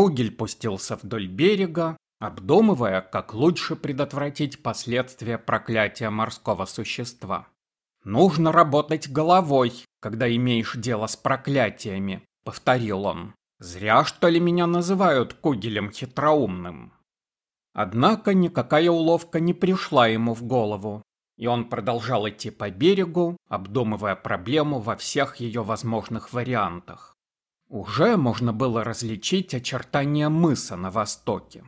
Кугель пустился вдоль берега, обдумывая, как лучше предотвратить последствия проклятия морского существа. «Нужно работать головой, когда имеешь дело с проклятиями», — повторил он. «Зря, что ли, меня называют Кугелем хитроумным». Однако никакая уловка не пришла ему в голову, и он продолжал идти по берегу, обдумывая проблему во всех ее возможных вариантах. Уже можно было различить очертания мыса на востоке.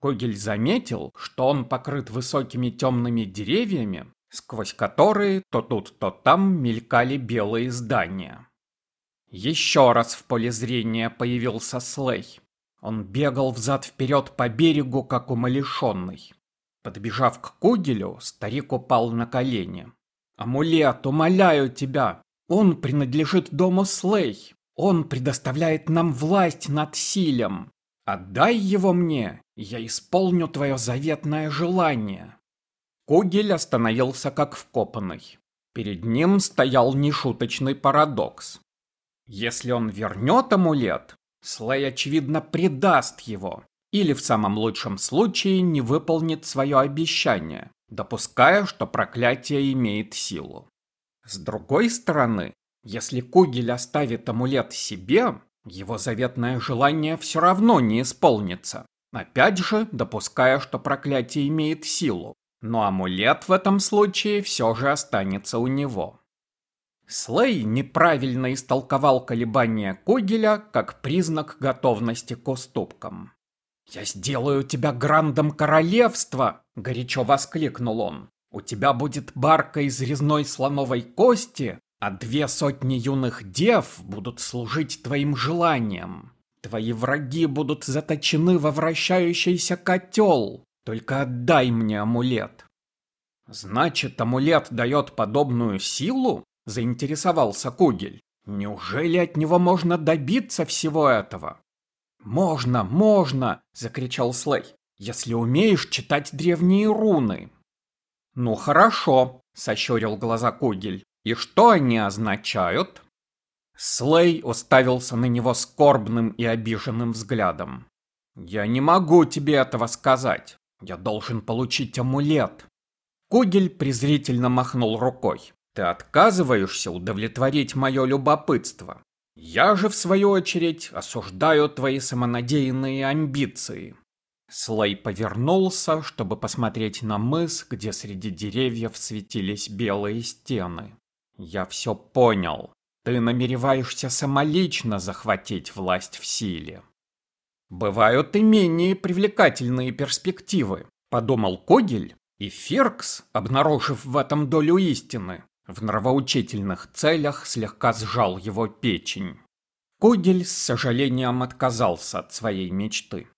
Когель заметил, что он покрыт высокими темными деревьями, сквозь которые то тут, то там мелькали белые здания. Еще раз в поле зрения появился Слей. Он бегал взад-вперед по берегу, как умалишенный. Подбежав к Кугелю, старик упал на колени. «Амулет, умоляю тебя! Он принадлежит дому Слей! Он предоставляет нам власть над Силем! Отдай его мне, я исполню твое заветное желание!» Кугель остановился как вкопанный. Перед ним стоял нешуточный парадокс. Если он вернет амулет, Слей, очевидно, предаст его, или в самом лучшем случае не выполнит свое обещание, допуская, что проклятие имеет силу. С другой стороны, если Кугель оставит амулет себе, его заветное желание все равно не исполнится, опять же допуская, что проклятие имеет силу, но амулет в этом случае все же останется у него. Слей неправильно истолковал колебания Когеля как признак готовности к уступкам. «Я сделаю тебя грандом королевства!» — горячо воскликнул он. «У тебя будет барка из резной слоновой кости, а две сотни юных дев будут служить твоим желаниям. Твои враги будут заточены во вращающийся котел. Только отдай мне амулет». «Значит, амулет дает подобную силу?» заинтересовался Кугель. Неужели от него можно добиться всего этого? Можно, можно, закричал Слей. Если умеешь читать древние руны. Ну хорошо, сощурил глаза Кугель. И что они означают? Слей уставился на него скорбным и обиженным взглядом. «Я не могу тебе этого сказать. Я должен получить амулет». Кугель презрительно махнул рукой. Ты отказываешься удовлетворить мое любопытство. Я же, в свою очередь, осуждаю твои самонадеянные амбиции. Слей повернулся, чтобы посмотреть на мыс, где среди деревьев светились белые стены. Я все понял. Ты намереваешься самолично захватить власть в силе. Бывают и менее привлекательные перспективы, подумал Когель, и Феркс, обнаружив в этом долю истины, в нравоучительных целях слегка сжал его печень. Кугель с сожалением отказался от своей мечты.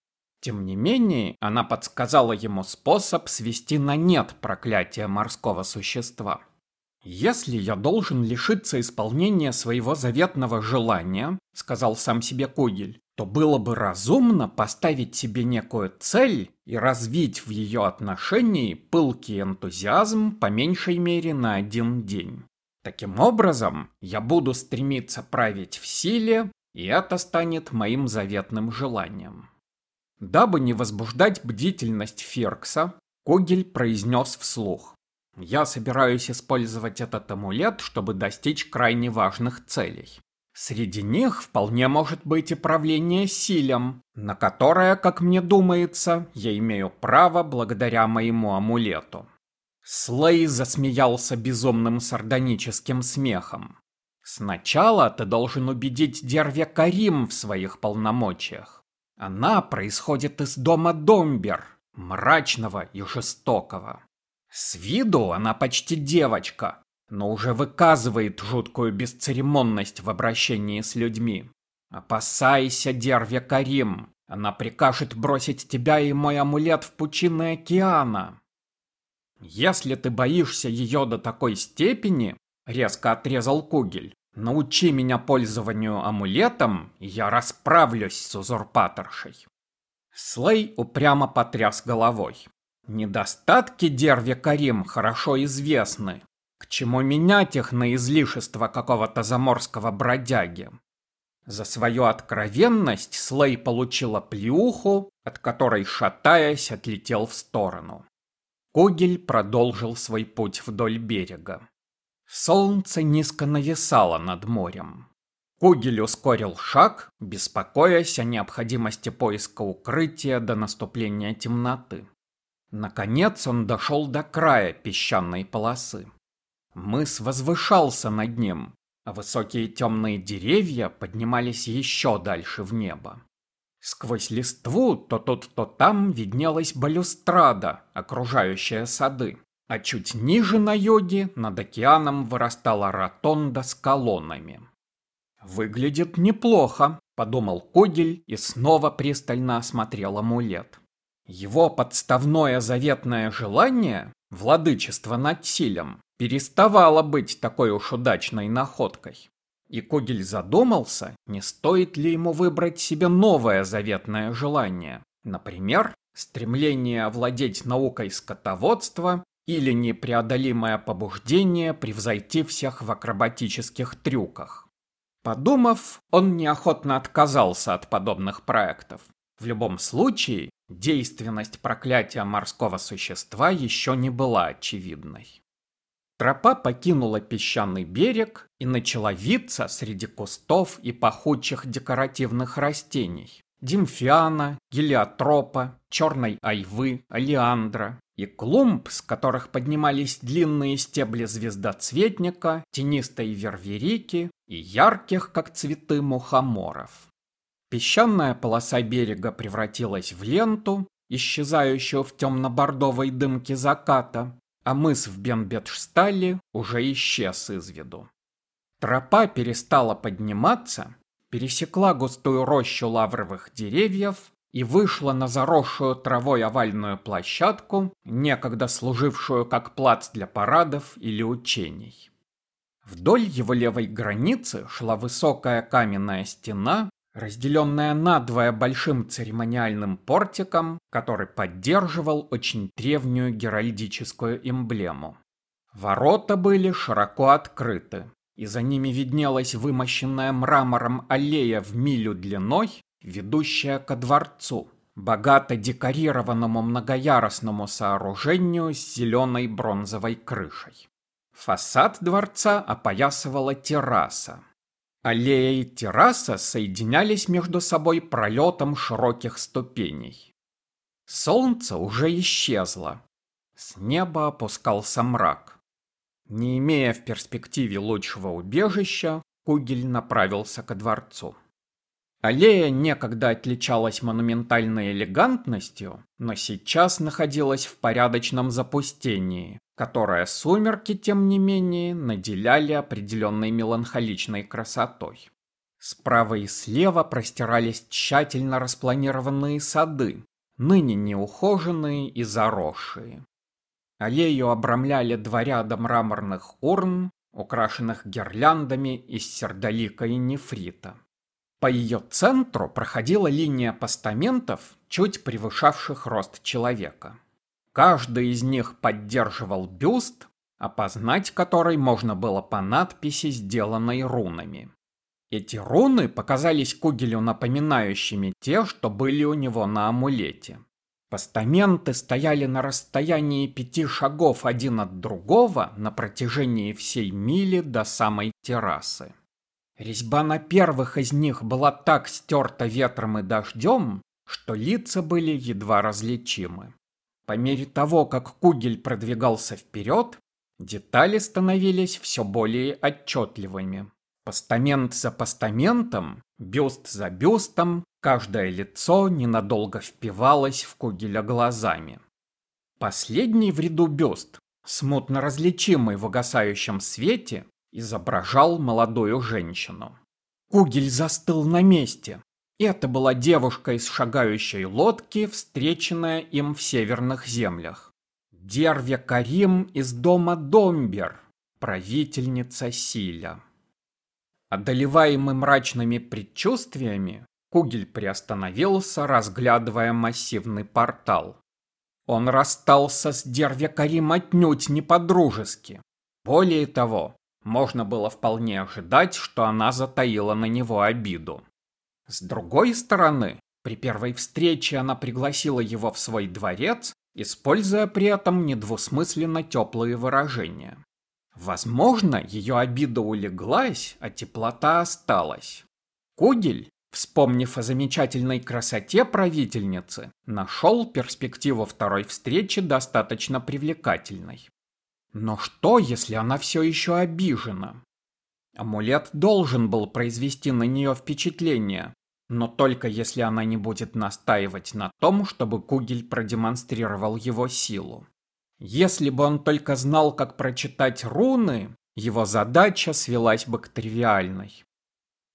Тем не менее, она подсказала ему способ свести на нет проклятие морского существа. «Если я должен лишиться исполнения своего заветного желания», — сказал сам себе Кугель, то было бы разумно поставить себе некую цель и развить в ее отношении пылкий энтузиазм по меньшей мере на один день. Таким образом, я буду стремиться править в силе, и это станет моим заветным желанием. Дабы не возбуждать бдительность Феркса, Когель произнес вслух. Я собираюсь использовать этот амулет, чтобы достичь крайне важных целей. Среди них вполне может быть и правление силем, на которое, как мне думается, я имею право благодаря моему амулету. Слей засмеялся безумным сардоническим смехом. Сначала ты должен убедить Дерве Карим в своих полномочиях. Она происходит из дома Домбер, мрачного и жестокого. С виду она почти девочка, но уже выказывает жуткую бесцеремонность в обращении с людьми. Опасайся, Дерве Карим, она прикажет бросить тебя и мой амулет в пучины океана. Если ты боишься ее до такой степени, резко отрезал Кугель, научи меня пользованию амулетом, и я расправлюсь с узурпаторшей. Слей упрямо потряс головой. Недостатки Дерви Карим хорошо известны, к чему менять их на излишество какого-то заморского бродяги? За свою откровенность Слей получила плюху, от которой, шатаясь, отлетел в сторону. Кугель продолжил свой путь вдоль берега. Солнце низко нависало над морем. Кугель ускорил шаг, беспокоясь о необходимости поиска укрытия до наступления темноты. Наконец он дошел до края песчаной полосы. Мыс возвышался над ним, а высокие темные деревья поднимались еще дальше в небо. Сквозь листву то тут, то там виднелась балюстрада, окружающая сады, а чуть ниже на юге над океаном вырастала ротонда с колоннами. «Выглядит неплохо», — подумал Когель и снова пристально осмотрел амулет. Его подставное заветное желание, владычество над Силем, переставало быть такой уж удачной находкой. И Когель задумался, не стоит ли ему выбрать себе новое заветное желание. Например, стремление овладеть наукой скотоводства или непреодолимое побуждение превзойти всех в акробатических трюках. Подумав, он неохотно отказался от подобных проектов. В любом случае, действенность проклятия морского существа еще не была очевидной. Тропа покинула песчаный берег и начала виться среди кустов и пахучих декоративных растений. Димфиана, гелиотропа, черной айвы, алиандра и клумб, с которых поднимались длинные стебли звездоцветника, тенистой верверики и ярких, как цветы мухоморов. Песчаная полоса берега превратилась в ленту, исчезающую в темно-бордовой дымке заката, а мыс в Бенбетштале уже исчез из виду. Тропа перестала подниматься, пересекла густую рощу лавровых деревьев и вышла на заросшую травой овальную площадку, некогда служившую как плац для парадов или учений. Вдоль его левой границы шла высокая каменная стена, разделенная надвое большим церемониальным портиком, который поддерживал очень древнюю геральдическую эмблему. Ворота были широко открыты, и за ними виднелась вымощенная мрамором аллея в милю длиной, ведущая ко дворцу, богато декорированному многоярусному сооружению с зеленой бронзовой крышей. Фасад дворца опоясывала терраса, Аллея и терраса соединялись между собой пролетом широких ступеней. Солнце уже исчезло. С неба опускался мрак. Не имея в перспективе лучшего убежища, Кугель направился ко дворцу. Аллея некогда отличалась монументальной элегантностью, но сейчас находилась в порядочном запустении, которое сумерки, тем не менее, наделяли определенной меланхоличной красотой. Справа и слева простирались тщательно распланированные сады, ныне неухоженные и заросшие. Аллею обрамляли два ряда мраморных урн, украшенных гирляндами из сердолика и нефрита. По ее центру проходила линия постаментов, чуть превышавших рост человека. Каждый из них поддерживал бюст, опознать который можно было по надписи, сделанной рунами. Эти руны показались Кугелю напоминающими те, что были у него на амулете. Постаменты стояли на расстоянии пяти шагов один от другого на протяжении всей мили до самой террасы. Резьба на первых из них была так стерта ветром и дождем, что лица были едва различимы. По мере того, как Кугель продвигался вперед, детали становились все более отчетливыми. Постамент за постаментом, бюст за бюстом, каждое лицо ненадолго впивалось в Кугеля глазами. Последний в ряду бюст, смутно различимый в угасающем свете, изображал молодую женщину. Кугель застыл на месте. Это была девушка из шагающей лодки, встреченная им в северных землях. Дервя Карим из дома Домбер, правительница Силя. Одолеваемый мрачными предчувствиями, Кугель приостановился, разглядывая массивный портал. Он расстался с Дервя Карим отнюдь не по-дружески. Более того, можно было вполне ожидать, что она затаила на него обиду. С другой стороны, при первой встрече она пригласила его в свой дворец, используя при этом недвусмысленно теплые выражения. Возможно, ее обида улеглась, а теплота осталась. Кугель, вспомнив о замечательной красоте правительницы, нашел перспективу второй встречи достаточно привлекательной. Но что, если она все еще обижена? Амулет должен был произвести на нее впечатление, но только если она не будет настаивать на том, чтобы Кугель продемонстрировал его силу. Если бы он только знал, как прочитать руны, его задача свелась бы к тривиальной.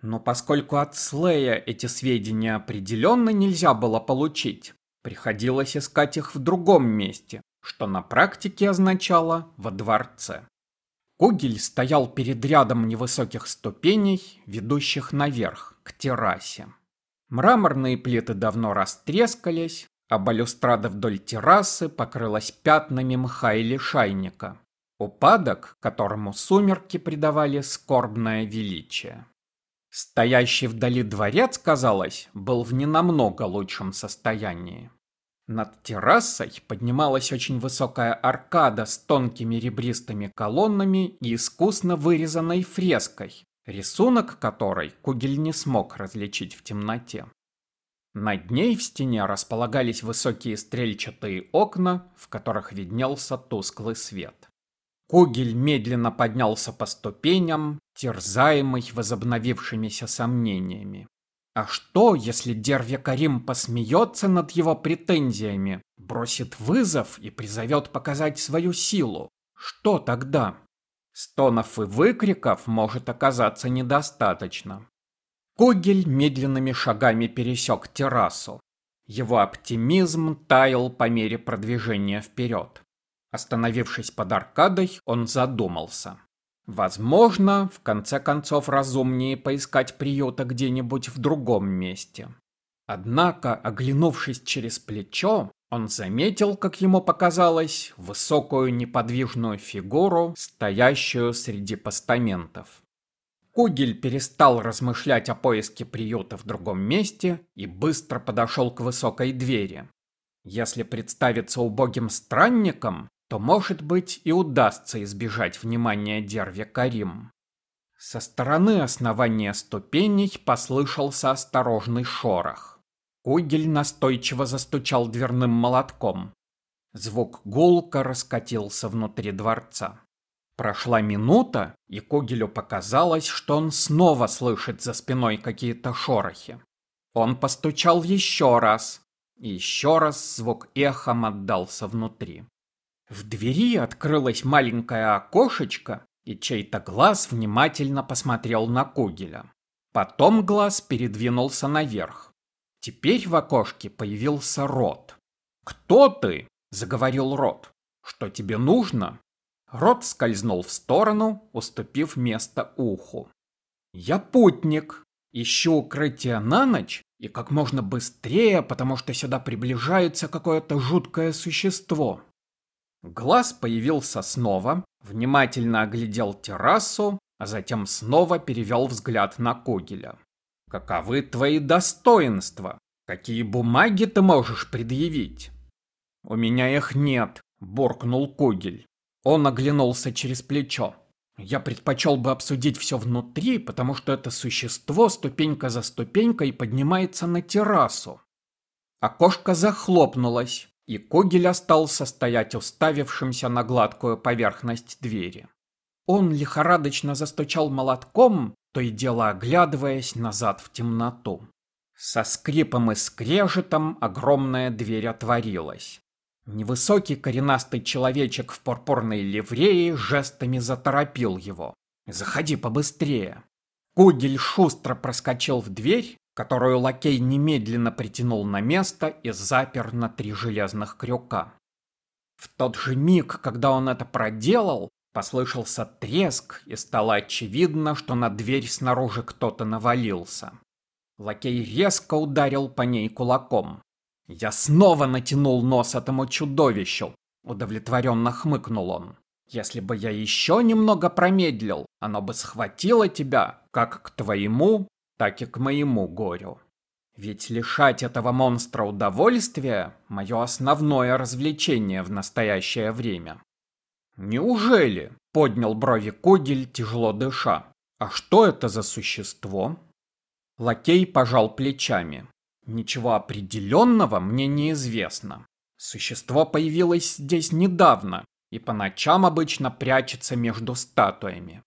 Но поскольку от Слея эти сведения определенно нельзя было получить, приходилось искать их в другом месте, что на практике означало «во дворце». Кугель стоял перед рядом невысоких ступеней, ведущих наверх, к террасе. Мраморные плиты давно растрескались, а балюстрада вдоль террасы покрылась пятнами мха или шайника. Упадок, которому сумерки придавали скорбное величие. Стоящий вдали дворец, казалось, был в ненамного лучшем состоянии. Над террасой поднималась очень высокая аркада с тонкими ребристыми колоннами и искусно вырезанной фреской, рисунок которой Кугель не смог различить в темноте. Над ней в стене располагались высокие стрельчатые окна, в которых виднелся тусклый свет. Кугель медленно поднялся по ступеням, терзаемый возобновившимися сомнениями. А что, если Дерве Карим посмеется над его претензиями, бросит вызов и призовет показать свою силу? Что тогда? Стонов и выкриков может оказаться недостаточно. Когель медленными шагами пересек террасу. Его оптимизм таял по мере продвижения вперед. Остановившись под аркадой, он задумался. Возможно, в конце концов разумнее поискать приюта где-нибудь в другом месте. Однако, оглянувшись через плечо, он заметил, как ему показалось, высокую неподвижную фигуру, стоящую среди постаментов. Кугель перестал размышлять о поиске приюта в другом месте и быстро подошел к высокой двери. Если представиться убогим странником, то, может быть, и удастся избежать внимания Дерви Карим. Со стороны основания ступеней послышался осторожный шорох. Кугель настойчиво застучал дверным молотком. Звук гулко раскатился внутри дворца. Прошла минута, и Когелю показалось, что он снова слышит за спиной какие-то шорохи. Он постучал еще раз, и еще раз звук эхом отдался внутри. В двери открылось маленькое окошечко, и чей-то глаз внимательно посмотрел на Когеля. Потом глаз передвинулся наверх. Теперь в окошке появился Рот. «Кто ты?» – заговорил Рот. «Что тебе нужно?» Рот скользнул в сторону, уступив место уху. «Я путник. Ищу укрытие на ночь и как можно быстрее, потому что сюда приближается какое-то жуткое существо». Глаз появился снова, внимательно оглядел террасу, а затем снова перевел взгляд на Когеля. «Каковы твои достоинства? Какие бумаги ты можешь предъявить?» «У меня их нет», — буркнул Когель. Он оглянулся через плечо. Я предпочел бы обсудить все внутри, потому что это существо ступенька за ступенькой поднимается на террасу. Окошко захлопнулось, и Когель остался стоять уставившимся на гладкую поверхность двери. Он лихорадочно застучал молотком, то и дело оглядываясь назад в темноту. Со скрипом и скрежетом огромная дверь отворилась. Невысокий коренастый человечек в пурпурной ливреи жестами заторопил его. «Заходи побыстрее!» Кугель шустро проскочил в дверь, которую лакей немедленно притянул на место и запер на три железных крюка. В тот же миг, когда он это проделал, послышался треск, и стало очевидно, что на дверь снаружи кто-то навалился. Лакей резко ударил по ней кулаком. Я снова натянул нос этому чудовищу, удовлетворенно хмыкнул он. Если бы я еще немного промедлил, оно бы схватило тебя как к твоему, так и к моему горю. Ведь лишать этого монстра удовольствия – мое основное развлечение в настоящее время. Неужели? – поднял брови Когель, тяжело дыша. А что это за существо? Лакей пожал плечами. Ничего определенного мне неизвестно. Существо появилось здесь недавно и по ночам обычно прячется между статуями.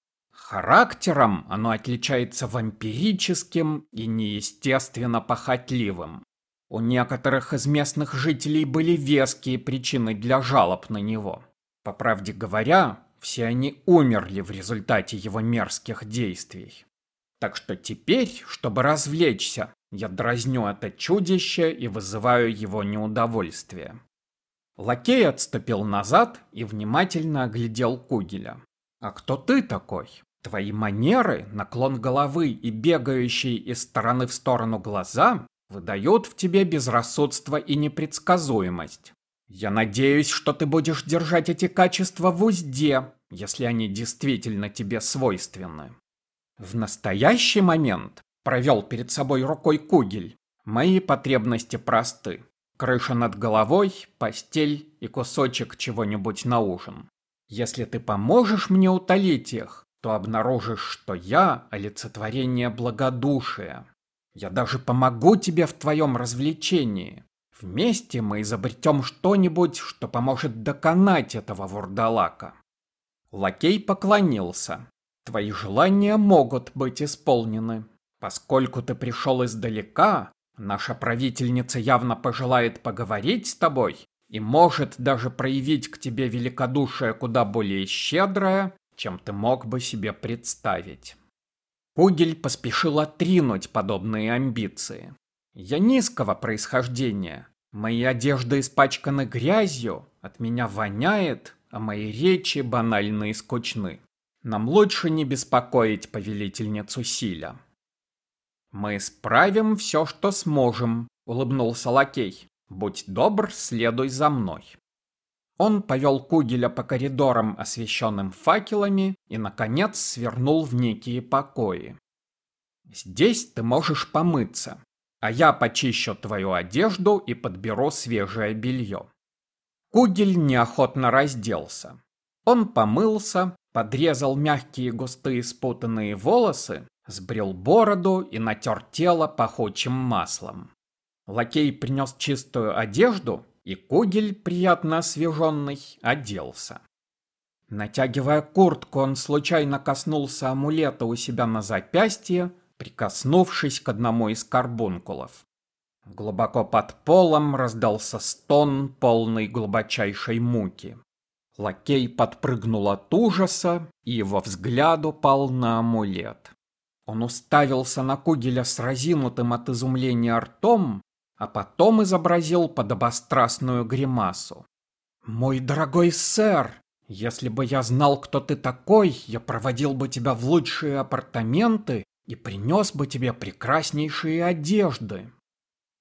Характером оно отличается вампирическим и неестественно похотливым. У некоторых из местных жителей были веские причины для жалоб на него. По правде говоря, все они умерли в результате его мерзких действий. Так что теперь, чтобы развлечься, я дразню это чудище и вызываю его неудовольствие. Лакей отступил назад и внимательно оглядел Кугеля. «А кто ты такой?» Твои манеры, наклон головы и бегающие из стороны в сторону глаза выдают в тебе безрассудство и непредсказуемость. Я надеюсь, что ты будешь держать эти качества в узде, если они действительно тебе свойственны. В настоящий момент провел перед собой рукой кугель. Мои потребности просты. Крыша над головой, постель и кусочек чего-нибудь на ужин. Если ты поможешь мне утолить их, то обнаружишь, что я – олицетворение благодушия. Я даже помогу тебе в твоем развлечении. Вместе мы изобретем что-нибудь, что поможет доконать этого вурдалака. Лакей поклонился. Твои желания могут быть исполнены. Поскольку ты пришел издалека, наша правительница явно пожелает поговорить с тобой и может даже проявить к тебе великодушие куда более щедрое, чем ты мог бы себе представить. Пугель поспешил отринуть подобные амбиции. Я низкого происхождения. Мои одежды испачканы грязью, от меня воняет, а мои речи банальны и скучны. Нам лучше не беспокоить повелительницу Силя. «Мы справим все, что сможем», — улыбнулся лакей. «Будь добр, следуй за мной». Он повел Кугеля по коридорам, освещенным факелами, и, наконец, свернул в некие покои. «Здесь ты можешь помыться, а я почищу твою одежду и подберу свежее белье». Кугель неохотно разделся. Он помылся, подрезал мягкие густые спутанные волосы, сбрил бороду и натер тело пахучим маслом. Лакей принес чистую одежду и Кугель, приятно освеженный, оделся. Натягивая куртку, он случайно коснулся амулета у себя на запястье, прикоснувшись к одному из карбункулов. Глубоко под полом раздался стон, полный глубочайшей муки. Лакей подпрыгнул от ужаса, и его взгляд упал на амулет. Он уставился на Кугеля с разинутым от изумления ртом, а потом изобразил подобострастную гримасу. «Мой дорогой сэр, если бы я знал, кто ты такой, я проводил бы тебя в лучшие апартаменты и принес бы тебе прекраснейшие одежды».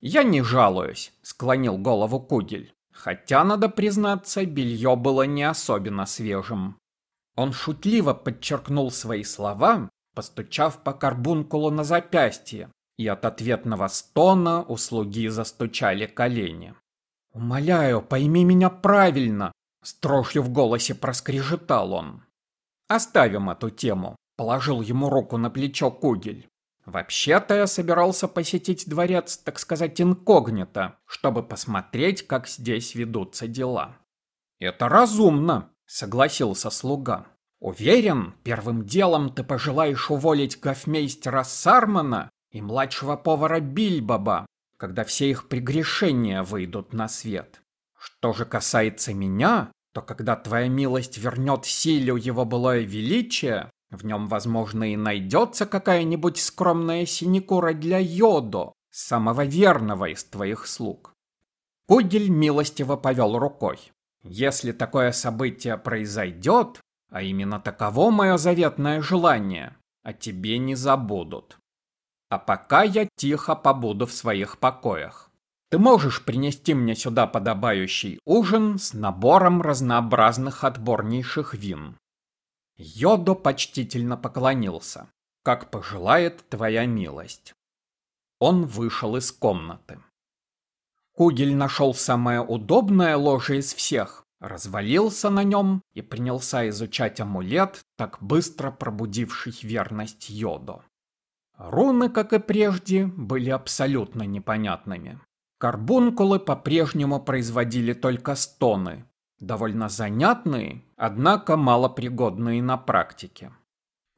«Я не жалуюсь», — склонил голову Кугель. Хотя, надо признаться, белье было не особенно свежим. Он шутливо подчеркнул свои слова, постучав по карбункулу на запястье, и от ответного стона у слуги застучали колени. «Умоляю, пойми меня правильно!» — с дрожью в голосе проскрежетал он. «Оставим эту тему», — положил ему руку на плечо Кугель. «Вообще-то я собирался посетить дворец, так сказать, инкогнито, чтобы посмотреть, как здесь ведутся дела». «Это разумно», — согласился слуга. «Уверен, первым делом ты пожелаешь уволить гофмейстера Сармана и младшего повара Бильбоба, когда все их прегрешения выйдут на свет. Что же касается меня, то когда твоя милость вернет силу его былое величие, в нем, возможно, и найдется какая-нибудь скромная синекура для Йодо, самого верного из твоих слуг. Пудель милостиво повел рукой. Если такое событие произойдет, а именно таково мое заветное желание, о тебе не забудут. А пока я тихо побуду в своих покоях. Ты можешь принести мне сюда подобающий ужин с набором разнообразных отборнейших вин. Йодо почтительно поклонился. «Как пожелает твоя милость». Он вышел из комнаты. Кугель нашел самое удобное ложе из всех, развалился на нем и принялся изучать амулет, так быстро пробудивший верность Йодо. Руны, как и прежде, были абсолютно непонятными. Карбункулы по-прежнему производили только стоны, довольно занятные, однако малопригодные на практике.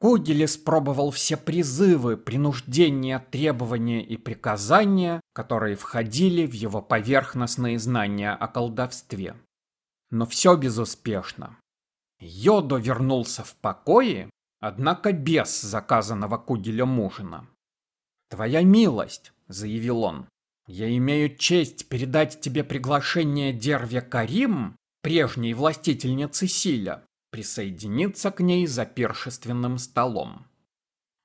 Кугель испробовал все призывы, принуждения, требования и приказания, которые входили в его поверхностные знания о колдовстве. Но все безуспешно. Йодо вернулся в покое, однако без заказанного Кугелем ужина. «Твоя милость», — заявил он, — «я имею честь передать тебе приглашение Дерве Карим, прежней властительницы Силя, присоединиться к ней за першественным столом.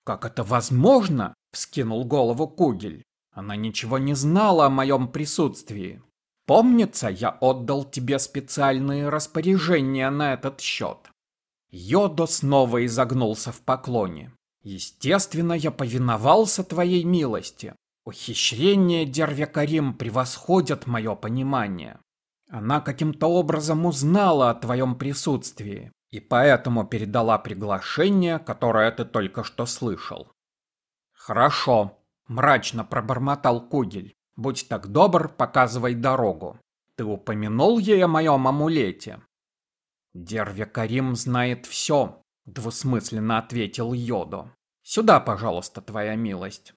«Как это возможно?» — вскинул голову Кугель. «Она ничего не знала о моем присутствии. Помнится, я отдал тебе специальные распоряжения на этот счет». Йодо снова изогнулся в поклоне. «Естественно, я повиновался твоей милости. Ухищрения Дервякарим превосходят мое понимание. Она каким-то образом узнала о твоем присутствии и поэтому передала приглашение, которое ты только что слышал. Хорошо, мрачно пробормотал Кугель. Будь так добр, показывай дорогу. Ты упомянул ей о моем амулете? Дерве Карим знает все, двусмысленно ответил Йодо. Сюда, пожалуйста, твоя милость.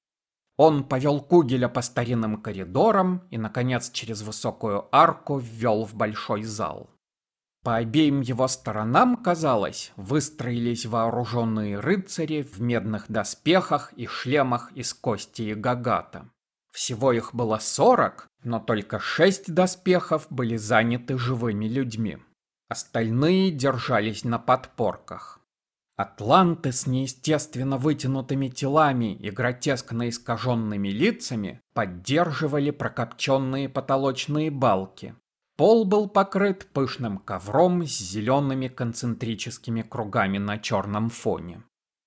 Он повел Кугеля по старинным коридорам и, наконец, через высокую арку ввел в большой зал. По обеим его сторонам, казалось, выстроились вооруженные рыцари в медных доспехах и шлемах из кости и гагата. Всего их было сорок, но только шесть доспехов были заняты живыми людьми. Остальные держались на подпорках. Атланты с неестественно вытянутыми телами и гротескно искаженными лицами поддерживали прокопченные потолочные балки. Пол был покрыт пышным ковром с зелеными концентрическими кругами на черном фоне.